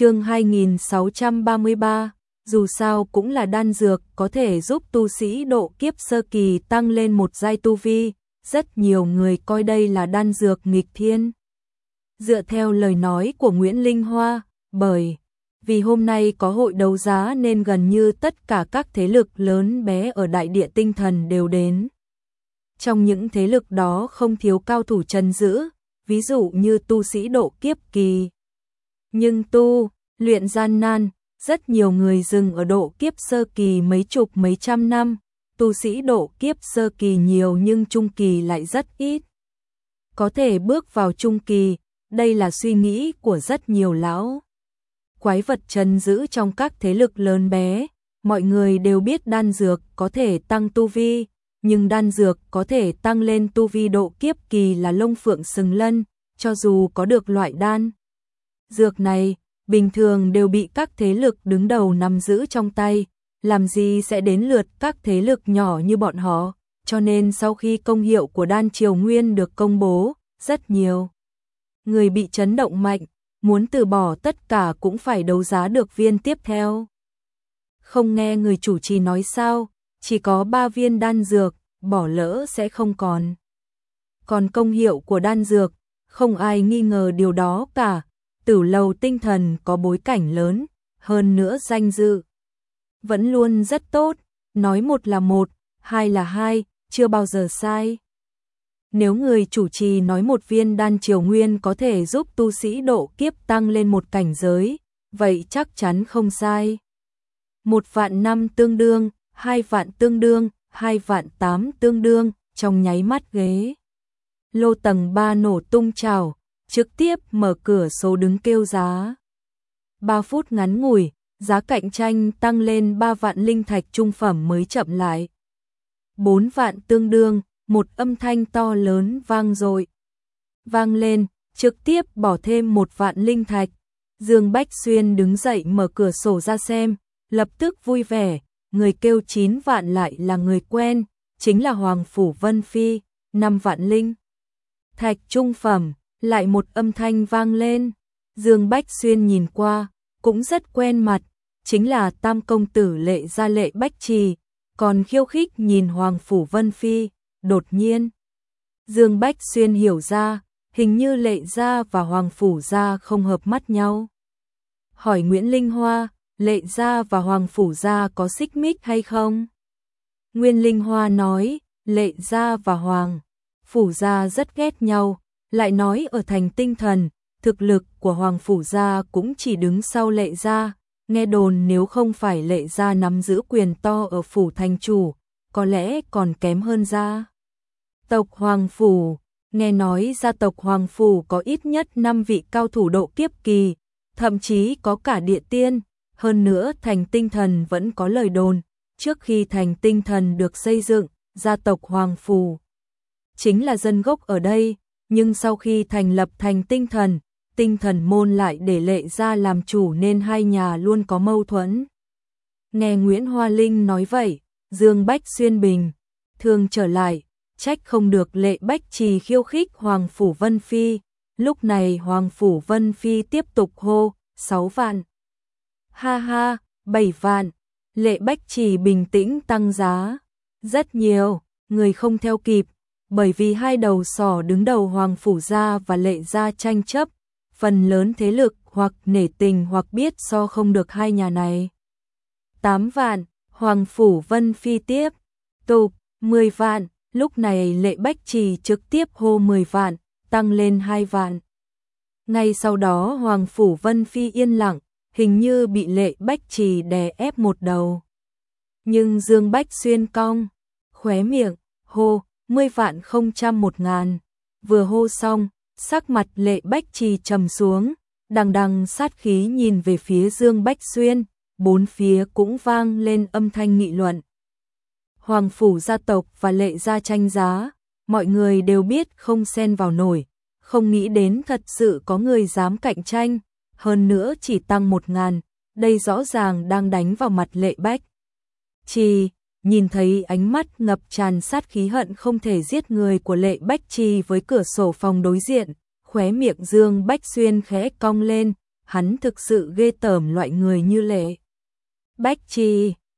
chương 2633, dù sao cũng là đan dược có thể giúp tu sĩ độ kiếp sơ kỳ tăng lên một giai tu vi, rất nhiều người coi đây là đan dược nghịch thiên. Dựa theo lời nói của Nguyễn Linh Hoa, bởi vì hôm nay có hội đấu giá nên gần như tất cả các thế lực lớn bé ở đại địa tinh thần đều đến. Trong những thế lực đó không thiếu cao thủ chân giữ, ví dụ như tu sĩ độ kiếp kỳ. Nhưng tu, luyện gian nan, rất nhiều người dừng ở độ kiếp sơ kỳ mấy chục mấy trăm năm, tu sĩ độ kiếp sơ kỳ nhiều nhưng trung kỳ lại rất ít. Có thể bước vào trung kỳ, đây là suy nghĩ của rất nhiều lão. Quái vật trần giữ trong các thế lực lớn bé, mọi người đều biết đan dược có thể tăng tu vi, nhưng đan dược có thể tăng lên tu vi độ kiếp kỳ là lông phượng sừng lân, cho dù có được loại đan. Dược này, bình thường đều bị các thế lực đứng đầu nắm giữ trong tay, làm gì sẽ đến lượt các thế lực nhỏ như bọn họ, cho nên sau khi công hiệu của đan triều nguyên được công bố, rất nhiều người bị chấn động mạnh, muốn từ bỏ tất cả cũng phải đấu giá được viên tiếp theo. Không nghe người chủ trì nói sao, chỉ có 3 viên đan dược, bỏ lỡ sẽ không còn. Còn công hiệu của đan dược, không ai nghi ngờ điều đó cả, tử lầu tinh thần có bối cảnh lớn, hơn nữa danh dự. Vẫn luôn rất tốt, nói một là một, hai là hai, chưa bao giờ sai. Nếu người chủ trì nói một viên đan triều nguyên có thể giúp tu sĩ độ kiếp tăng lên một cảnh giới, vậy chắc chắn không sai. Một vạn năm tương đương, hai vạn tương đương, hai vạn tám tương đương, trong nháy mắt ghế. Lô tầng 3 nổ tung trào, trực tiếp mở cửa sổ đứng kêu giá. 3 phút ngắn ngủi, giá cạnh tranh tăng lên 3 vạn linh thạch trung phẩm mới chậm lại. 4 vạn tương đương, một âm thanh to lớn vang dội Vang lên, trực tiếp bỏ thêm một vạn linh thạch. Dương Bách Xuyên đứng dậy mở cửa sổ ra xem, lập tức vui vẻ, người kêu 9 vạn lại là người quen, chính là Hoàng Phủ Vân Phi, 5 vạn linh. Thạch trung phẩm, lại một âm thanh vang lên, Dương Bách Xuyên nhìn qua, cũng rất quen mặt, chính là tam công tử lệ gia lệ Bách Trì, còn khiêu khích nhìn Hoàng Phủ Vân Phi, đột nhiên. Dương Bách Xuyên hiểu ra, hình như lệ gia và Hoàng Phủ gia không hợp mắt nhau. Hỏi Nguyễn Linh Hoa, lệ gia và Hoàng Phủ gia có xích mích hay không? Nguyên Linh Hoa nói, lệ gia và Hoàng Phủ gia rất ghét nhau, lại nói ở thành tinh thần, thực lực của Hoàng Phủ gia cũng chỉ đứng sau lệ gia, nghe đồn nếu không phải lệ gia nắm giữ quyền to ở phủ thành chủ, có lẽ còn kém hơn gia. Tộc Hoàng Phủ, nghe nói gia tộc Hoàng Phủ có ít nhất 5 vị cao thủ độ kiếp kỳ, thậm chí có cả địa tiên, hơn nữa thành tinh thần vẫn có lời đồn, trước khi thành tinh thần được xây dựng, gia tộc Hoàng Phủ chính là dân gốc ở đây, nhưng sau khi thành lập thành tinh thần, tinh thần môn lại để lệ ra làm chủ nên hai nhà luôn có mâu thuẫn. Nghe Nguyễn Hoa Linh nói vậy, Dương Bách Xuyên Bình, thường trở lại, trách không được lệ Bách Trì khiêu khích Hoàng Phủ Vân Phi, lúc này Hoàng Phủ Vân Phi tiếp tục hô, 6 vạn. Ha ha, 7 vạn, lệ Bách Trì bình tĩnh tăng giá, rất nhiều, người không theo kịp, bởi vì hai đầu sỏ đứng đầu Hoàng Phủ Gia và Lệ Gia tranh chấp, phần lớn thế lực hoặc nể tình hoặc biết so không được hai nhà này. 8 vạn, Hoàng Phủ Vân Phi tiếp, tục, 10 vạn, lúc này Lệ Bách Trì trực tiếp hô 10 vạn, tăng lên 2 vạn. Ngay sau đó Hoàng Phủ Vân Phi yên lặng, hình như bị Lệ Bách Trì đè ép một đầu. Nhưng Dương Bách xuyên cong, khóe miệng, hô, 10 vạn không trăm một ngàn. Vừa hô xong, sắc mặt lệ bách trì trầm xuống, đằng đằng sát khí nhìn về phía Dương Bách Xuyên, bốn phía cũng vang lên âm thanh nghị luận. Hoàng phủ gia tộc và lệ gia tranh giá, mọi người đều biết không xen vào nổi, không nghĩ đến thật sự có người dám cạnh tranh, hơn nữa chỉ tăng một ngàn, đây rõ ràng đang đánh vào mặt lệ bách. trì nhìn thấy ánh mắt ngập tràn sát khí hận không thể giết người của lệ bách chi với cửa sổ phòng đối diện, khóe miệng Dương Bách Xuyên khẽ cong lên, hắn thực sự ghê tởm loại người như lệ. Bách Chi,